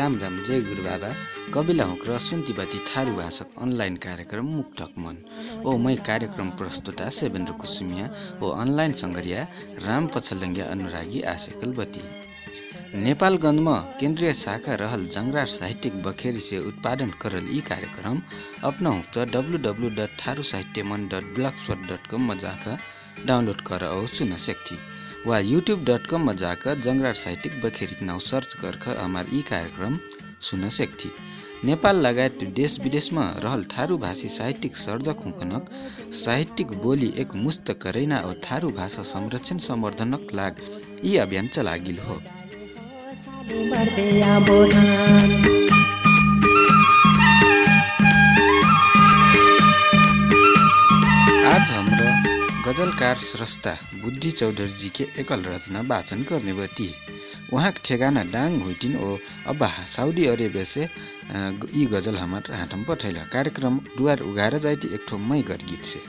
राम जय गुरु बाबा। कविला हुक र सुन्तीबाती थारू भाषक अनलाइन कार्यक्रम मुक्तक मन। ओ मै कार्यक्रम प्रस्तुता सेवेन्द्र कुसुमिया ओ अनलाइन सङ्गरिया राम पछलङ्गिया अनुरागी बती। नेपालगञ्जमा केन्द्रीय शाखा रहल जङ्गरार साहित्यिक बखेरी से उत्पादन करल यी कार्यक्रम अपना हुक्त डब्लु डब्लु डट थारू साहित्य मन डट स्पट डट कममा जाकर डाउनलोड कर औ सुन सक्थी। वा युट्युब डट कममा जाकर जङ्गरार साहित्यिक बखेरी नाउ सर्च गर्ख हमार यी कार्यक्रम सुन सक्थी। नेपाल लगायत देश विदेशमा रहल थारू भाषी साहित्यिक सर्जक हुकनक साहित्यिक बोली एक मुस्त करैना और थारू भाषा संरक्षण सम्वर्धनक लाग यी अभियान चलागिल हो। आज हाम्रो गजलकार स्रष्टा बुद्धि चौधरी के एकल रचना वाचन गर्ने बती उहाँको ठेगाना डाङ हुइटिन ओ अब साउदी अरेबिया से यी गजल हमार हाटम पठैला कार्यक्रम डुवार उगाएर जाइटी एक ठो मै गीत से।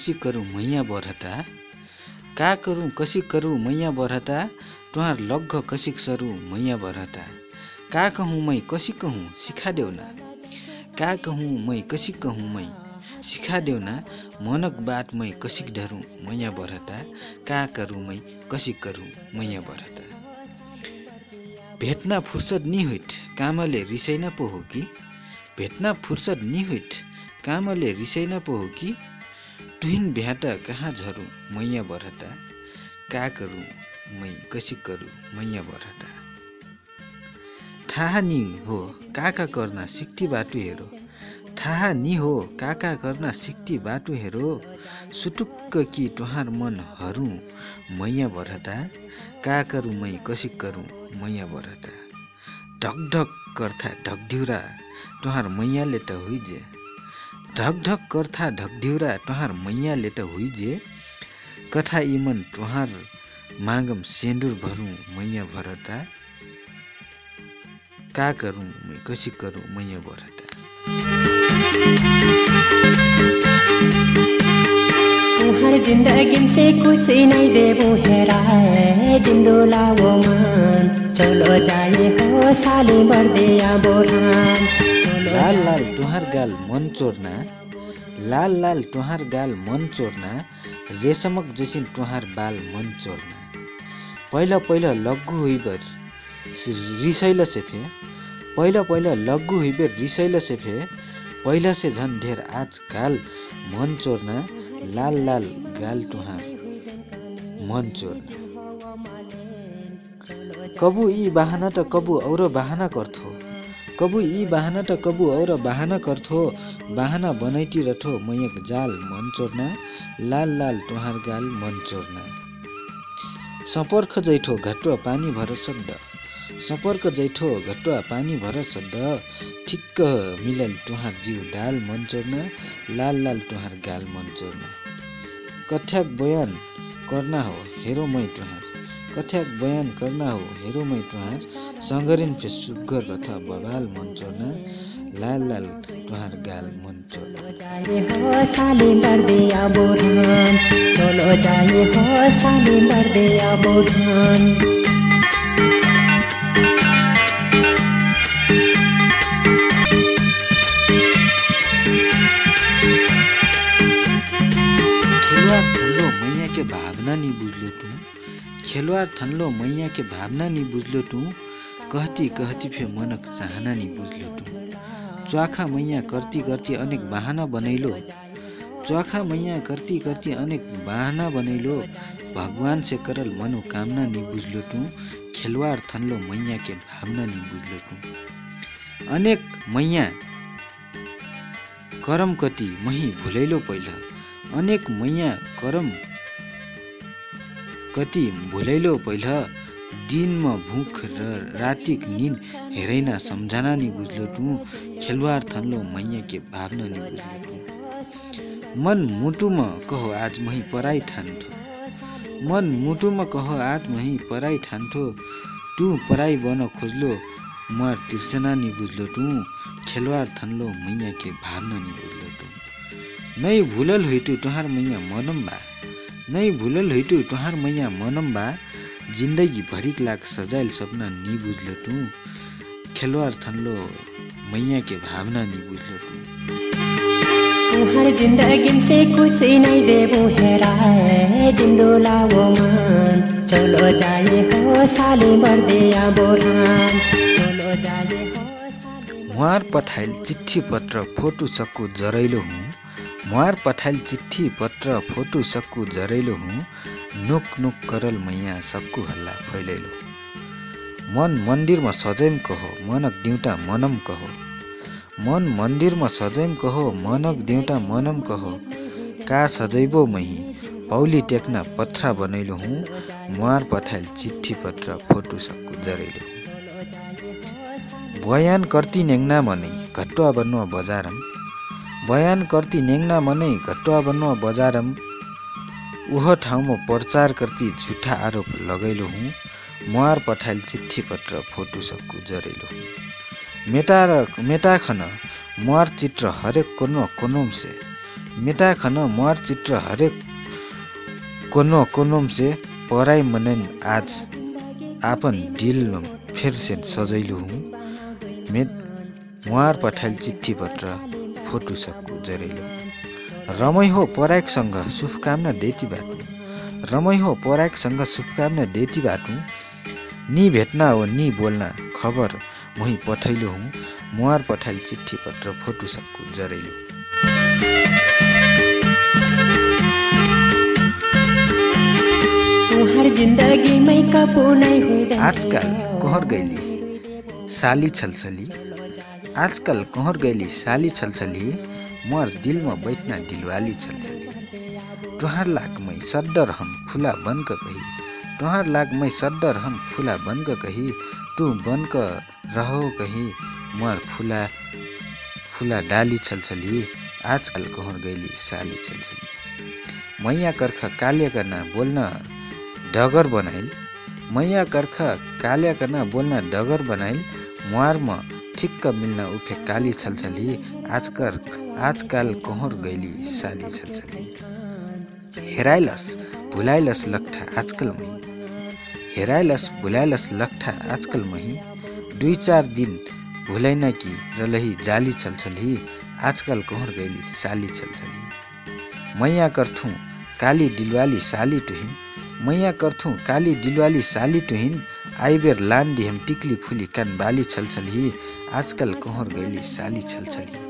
कसी करू मैया बरहता? का करू कसी करू मैया बरहता? तुहार लग्घ कसिक सरू मैया बरहता? का कहूँ मै कसी कहूँ? सिखा देऊ न। का कहूँ मै कसी कहूँ मै? सिखा देऊ न। मनक बात मै कसिक डरू मैया बरहता? का करू मै कसी करू मैया बरहता? भेट्न फुर्सद नि हुइट कामले रिसैन पो हो कि? भेट्न फुर्सद नि हुइट कामले रिसैन पो हो कि? तुहिन भ्याट कहाँ झरू मैया बरहटा का करू मै कसी करू मैया बरहटा। थाहा नि हो काका गर्न सिक्टी बाटो हेरो थाहा नि हो काका गर्न सिक्टी बाटो हेरो सुटुक्क कि तुहार मन हरू मैया बरहटा का करू मै कसी करू मैया बरहटा। ढकढक कर्था ढकढिउरा तुहार मैयाले त हुइजे। ढकढक कर्था ढकढिउरा तुहार मैयाले त हुइजे। कथा इमन तुहार मागम सेन्दुर भरौँ मैया भरता। का करूँ कसी करूँ मैया भरता। तुम्हार जिंदगी से कुछ नहीं देबू हेराए जिंदोला वो मान। चलो जाए हो साली बर्दिया बोरान। चलो लाल लाल टुहार गाल मन चोर्ना लाल लाल टुहार गाल मन चोर्ना रेशमक जैसिन टुहार बाल मन चोर्ना। पहिला पहिला लग्गु हुइबर रिसैल सेफे पहिला पहिला लग्गु हुइबर रिसैल सेफे पहिला से झन् ढेर आजकाल मन चोर्ना लाल लाल गाल टुहार मन चोर्ना। कबु यी बाहना त कबु और बाहना कर्थो कबु यी बाहना त कबु और बाहना कर्थो। बाहना बनैटी रठो मयक जाल मन चोर्ना लाल लाल टुहार गाल मन चोर्ना। सपर्ख जैठो घटुवा पानी भर सड्ड सपर्क जैठो घटुवा पानी भर सड्ड ठिक्क मिलल टुहार जिउ डाल मन चोर्ना लाल लाल टुहार गाल मन चोर्ना। कथ्याक बयान करना हो हेरो मै टुहार कथ्याक बयान करना हो हेरो मै टुहार सङ्गरिन फे सुग्घर कथा बबाल मन चोर्ना लाल लाल टुहार गाल मन चोर्ना भावना नि बुझलो तू खेलवार थन्लो मैया के भावना नि बुझलो तू कहती कहती फे मनक चाहना नि बुझलो तू। च्वाखा मैया करती करती अनेक बहाना बनैलो। च्वाखा मैया करती करती अनेक बहाना बनैलो। भगवान से करल मनोकामना नि बुझलो तू खेलवार थन्लो मैया के भावना नि बुझलो तू। अनेक मैया करम कति मही भुलैलो पहिला। अनेक मैया करम कति भुलैलो पहिला। दिनमा भुख र रातिक निन हेरैना सम्झना नि बुझलो तू खेलवार थन्लो मैया के भावना नि बुझलो तू मन मुटुमा कहो आज मही पराई ठान्थो। मन मुटुमा कहो आज मही पराई ठान्थो। तू पराई बन खोज्लो मर तिर्सना नि बुझलो तू खेलवार थन्लो मैया के भावना नि बुझलो तू नै भुलल होइटु तुहार मैया मनम बा नै भुलल होइटु तुहार मैया मनम जिन्दगी भरिक लाग सजाइल सपना नि बुझलो तू खेलवार थन्लो मैया के भावना नि बुझलो तू तुम्हार जिंदगी से कुछ नहीं देबू हेराए जिंदोला वो मान। चलो जाए हो साली बर्दिया बोरान चलो जाए हो साली मुहार पठाइल चिठी पत्र फोटो सक्कु जरैलो हुँ। मुहार पठाइल चिठी पत्र फोटो सक्कु जरैलो हुँ। नुक नुक करल मैया सक्कु हल्ला फैलैलो। मन मन्दिरमा सजैम कहो मनक दिउँटा मनम कहो। मन मन्दिरमा सजैम कहो मनक दिउँटा मनम कहो। का सजैबो मही पौली टेक्ना पत्रा बनैलो हुँ मुहार पठाइल चिठी पत्र फोटो सक्कु जरैलो बयान कर्ती नेङ्ना मनै घटुवा बन्नुवा बजारम। बयान कर्ती नेङ्ना मनै घटुवा बन्नुवा बजारम। उह ठाउँमा प्रचार कर्ती झुठा आरोप लगैलो हुँ। मुहार पठाइल चिठी पत्र फोटो सक्कु जरैलो हुँ। मेटा र मेटा खन मुहार चित्र हरेक कोनो कोनोम से मेटा खन मुहार चित्र हरेक कोनो कोनोम से पराई मनन आज आपन दिल फेर से सजैलो हुँ। मे मुहार पठाइल चिठी पत्र फोटो सक्कु जरैलो रमै हो परायकसँग शुभकामना देती बाटु। रमै हो परायकसँग शुभकामना देती बाटु। नि भेट्ना हो नि बोल्न खबर मही पठैलो हुँ। मुहार पठाइल चिठी पत्र फोटो सक्कु जरैलो आजकल कहर गैली साली छलछली। आजकल कहर गैली साली छलछली। मोर दिलमा बैठना दिलवाली छलछली तोहार लागमै सड्डर हम फुला बनक कही। तोहार लागमै सड्डर हम फुला बनक कही। तू बनक रहो कही। मोर फुला फुला डाली छलछली। आजकल कहर गैली साली छलछली। मैया कर्ख काल्य करना बोल्न डगर बनाइल। मैया कर्ख काल्या करना बोल्न डगर बनाइल। मुहारमा ठिक्क मिल्न उफे काली छलछली आजकल आजकाल कहर गैली साली छलछली। हेराइलस भुलाइलस लट्ठा आजकल मही। हेराइलस भुलाइलस लट्ठा आजकल मही। दुई चार दिन भुलाइन कि रलही जाली छलछली आजकल कोहर गैली साली छलछली। मैया करथुँ काली डिलवाली साली टुहिन मैया करथुँ काली डिलवाली साली टुहिन आइबेर लान दिहम टिक्ली फुली कान बाली छलछली आजकल कोहर गैली साली छलछली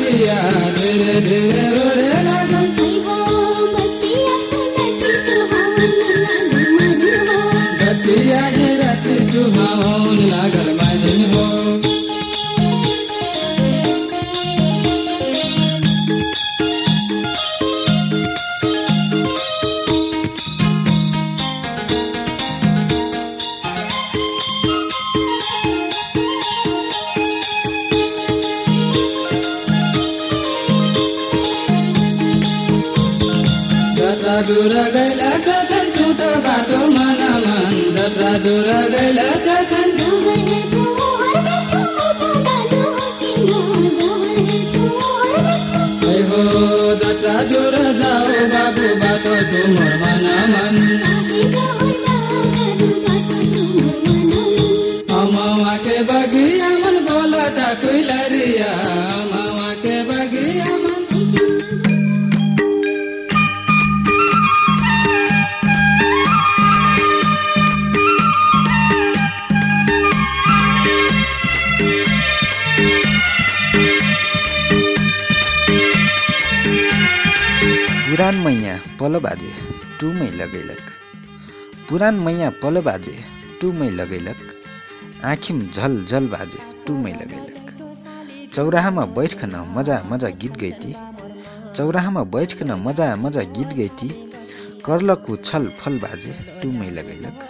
धीरे धीरे रोने लगा। बतिया की रात सुहा जत्रा दूर गैला सफन टूट बाटो मन मन जत्रा दूर गैला सफन जवर है तू हर देखो मोटा दादू की ना जवर है तू हर देखो ऐ हो जत्रा दूर जाओ बाबू बाटो तुमर मन मन चाहे जवर जाओ दादू बाटो पुरान मैया पल बाजे टुमै लगैलक। पुरान मैया पल बाजे टुमै लगैलक। आँखिम झल झल बाजे टुमै लगैलक। चौराहामा बैठकन मजा मजा गीत गैती। चौराहामा बैठकन मजा मजा गीत गैती। कर्लको छल फल बाजे टुमै लगैलक।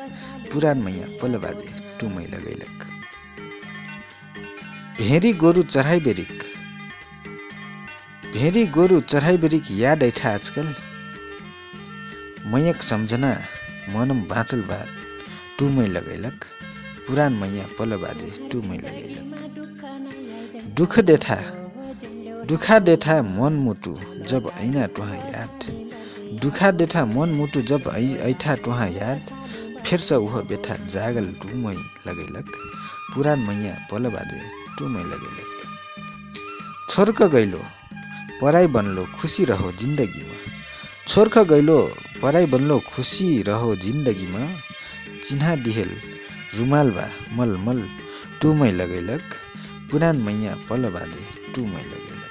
पुरान मैया पल बाजे टुमै लगैलक। भेरी गोरु चढाइ बेरिक। भेरी गोरु चढाइ बेरिक याद ऐठा आजकल। मयक सम्झना मनम बाँचल बा टुमै लगैलक। पुरान मैया पल बाजे टुमै लगैलक। दुख देथा दुखा देथा मन मुटु जब ऐना टुहा याद। दुखा देथा मन मुटु जब ऐठा टुहा याद। फेर्स उह बेथा जागल टुमै लगैलक। पुरान मैया पल बाजे टुमै लगैलक। छोर्क गैलो पराई बन्लो खुसी रहो जिन्दगीमा। छोर्ख गैलो पराई बन्लो खुसी रहो जिन्दगीमा। चिन्हा दिहेल रुमाल बा मल मल टुमै लगैलक पुरान मैया पल बाजे टुमै लगैलक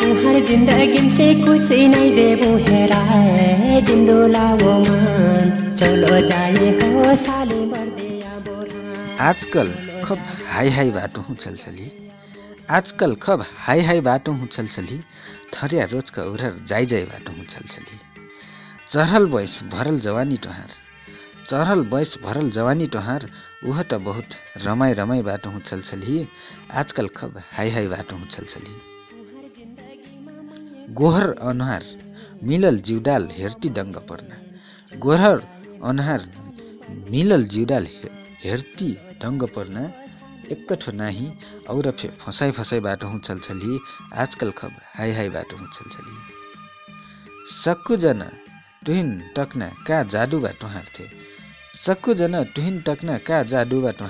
तुम्हार जिंदगी से कुछ नहीं देबू हेराए जिंदो लाओ मान। चलो जाए हो साली बोरान आजकल खब हाई हाई बाटो हुँ छलछली आजकल खब हाई हाई बाटो हुँ छलछली थरिया रोजका उरर जाई जाई बाटो हुँ छलछली। चढ़ल बैस भरल जवानी टोहार। चढ़ल बैस भरल जवानी टोहार उह त बहुत रमाई रमाई बाटो हुँ छलछली आजकल खब हाई हाई बाटो हुँ छलछली। गोहर अनुहार मिलल जिउडाल हेर्ती डङ्ग पर्न। गोहर अनुहार मिलल जिउडाल हेर्ती डङ्ग पर्न। एकठो नाही और फे फसाइ फसाइ बाटो हुँ छलछली। आजकल खब हाई हाई बाटो हुँ छलछली। सक्कु जना टुहिन टक्ना का जादु बाटो सक्कु जना टुहिन टक्ना का जादु बाटो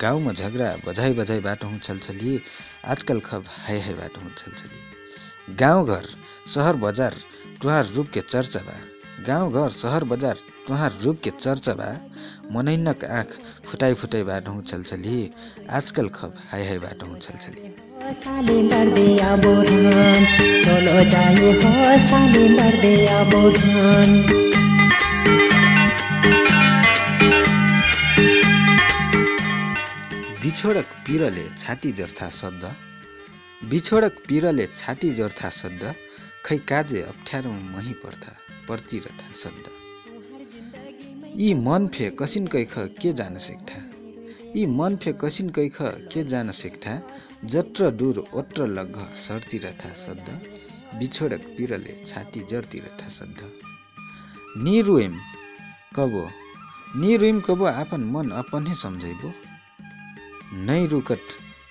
गाउँमा झगडा बझाइ बझाइ बाटो हुँ छलछली। आजकल खब हाई हाई बाटो हुँ छलछली। गाउँघर सहर बजार टुहार रूपके चर्चा बा गाउँघर सहर बजार टुहार रूपके चर्चा बा मनैनक आँख फुटाइ फुटाइ बाटो हुँ छलछली। आजकल खब हाई हाई बाटो हुँ छलछली। बिछोडक पिरले छाती जर्था शब्द। बिछोडक पिरले छाती जर्था शब्द। खै काजे अप्ठ्यारो मही पर्था पर्तिरथा शब्द। यी मन फे कसिन कैख के जान सिक्था? यी मन फे कसिन कैख के जान सिक्था? जत्र दूर ओत्र लग्घ सर्तिरथा शब्द बिछोडक पिरले छाती जर्तिरथा शब्द निरुएम कबो? निरुइम कबो आपन मन अपनै सम्झैबो? नै रुकट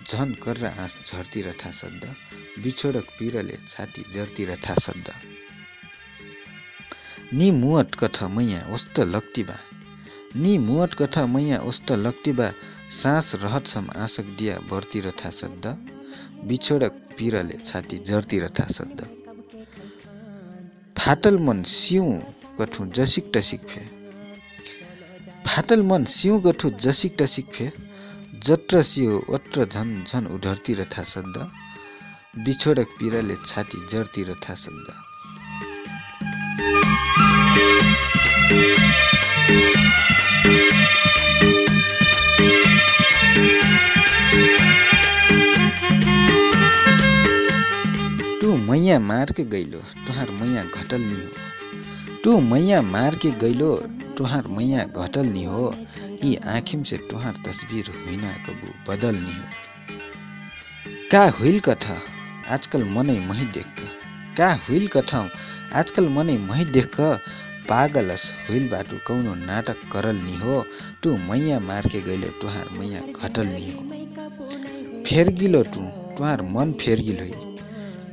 झन कर्रा आँस झर्ती रठा शब्द बिछोडक पिरले छाती जर्ती रठा शब्द नि मुवट कथा मैया ओस्त लक्तिबा नि मुवट कथा मैया ओस्त लक्तिबा सास रहतसम आँसक दिया भर्ती रठा शब्द बिछोडक पिरले छाती जर्ती रठा शब्द फाटल मन सिउ कठु जसिक टसिक फे। फाटल मन सिउ गठु जसिक टसिक फे जत्र सियो ओत्र झन झन उढर्ती रथा शब्द बिछोडक पिराले छाती जर्ती रथा टु मैया मारके गैलो तुहार मैया घटल नि हो। टु मैया मारके गैलो तुहार मैया घटल हो। यी आँखिम से तुहार तस्बिर होइन कबु बदल हो। का हुइल कथा? आजकल मनै मही देख का हुइल कथा आजकल मनै मही देख पागलस हुइल बाटु कौनो नाटक करल नि हो। टु मैया मार्के गइलो तुहार मैया घटल नि हो। फेर गिलो टु तुहार मन फेर गिल होइ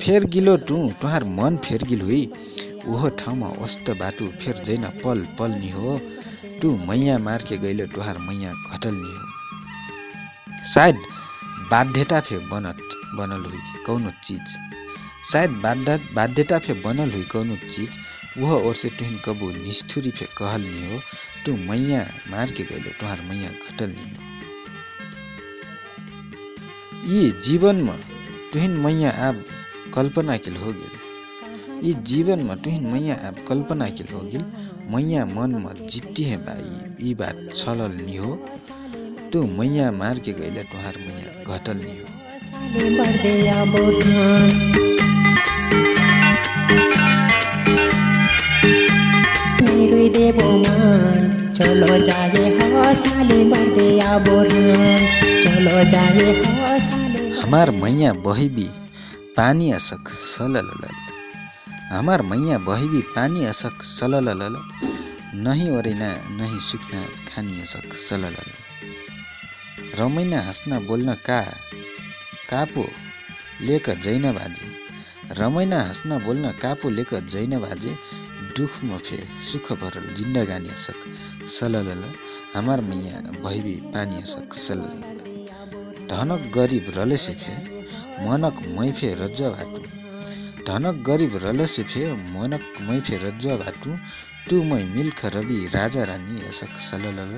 फेर गिलो टु तुहार मन फेर गिल होइ ओहो ठाउँमा अस्त बाटु फेर जैन पल पल नि हो। टु मैया मार्के गइलो तुहार मैया घटल नि हो। सायद बाध्यता फे बनत बनल हुई कौनो चीज। शायद बाध्य बाध्यता फे बनल हुई कौनो चीज वह ओर से निष्ठुरी फे कहल नि हो तू मैया मार्के गइलो तुहार मैया घटल नि हो। यी जीवनमा तुहिन मैया आप कल्पना किल हो गेल यी तुहिन मैया कल्पना किल हो गेल मैया जित्ती है बाई यी बात छलल हो। मैया मैया हो। हमार मैया बहिबी पानी असक सललल। हमार मैया बहिबी पानी असक सललल। नहीं ओरेना नहीं सुक्ना खानी असक सललल। रमैना हाँस्न बोल्न का? कापो लेक जैन बाजे रमैना हाँस्न बोल्न कापो लेक जैन बाजे दुखमा फे सुख भरल जिन्दगानी असक सललल हमार मैया भैबी पानी असक सललल धनक गरिब रलेसे फे मनक मैफे रज्जुवा भाटु धनक गरिब रलसे फे मनक मैफे रज्जुवा भाटु तु मै मिल्ख रवि राजा रानी असक सललल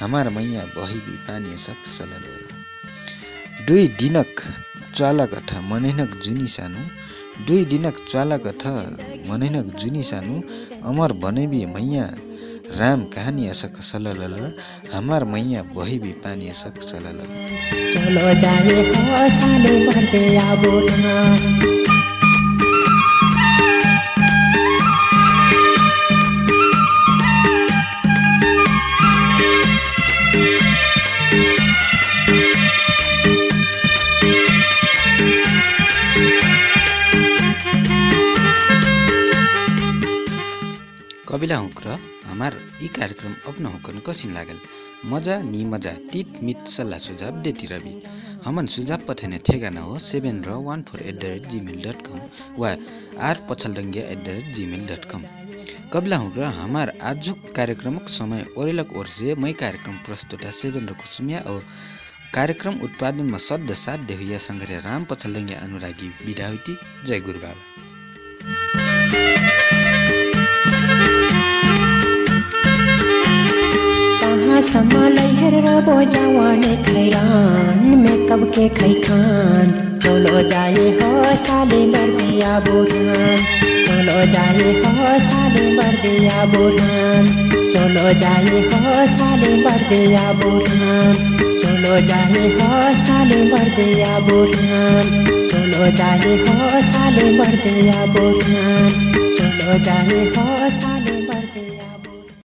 हमार मैया बहिबी पानी असक सललल। दुई दिनक च्वाला कथा मनैनक जुनी सानु दुई दिनक च्वाला कथा मनैनक जुनी सानु अमर बनैबी मैया राम कहानी असक सललल हमार मैया बहिबी पानी असक सललल। चलो जाए हो साली कबिला हुँक र हमार यी कार्यक्रम अपना हुँकन कसिन लागल। मजा नि मजा तित मित सल्लाह सुझाव देती रवि। हमन सुझाव पठाउने ठेगाना हो सेभेन र one four at the rate Gmail dot com वा are पछलडङ्गिया at the rate Gmail dot com. कबला हुँ र हमार आजुक कार्यक्रमक समय ओरेलक ओर से मै कार्यक्रम प्रस्तुता सेवन र कुसुमिया और कार्यक्रम उत्पादनमा सद्ध साध्य हुइया सङ्घर्य राम पछलडङ्गिया अनुरागी विधा हुइती जय गुरु कहाँसम्म हेरेर बोजाउने खैरान मेकअप के खैखान। चलो जाए हो साले बर्दिया बुढ़ान। चलो जाए हो साले बर्दिया बुढ़ान। चलो जाए हो साले बर्दिया बुढ़ान। चलो जाए हो साले बर्दिया बुढ़ान। चलो जाए हो साले बर्दिया बुढ़ान। चलो जाए हो साले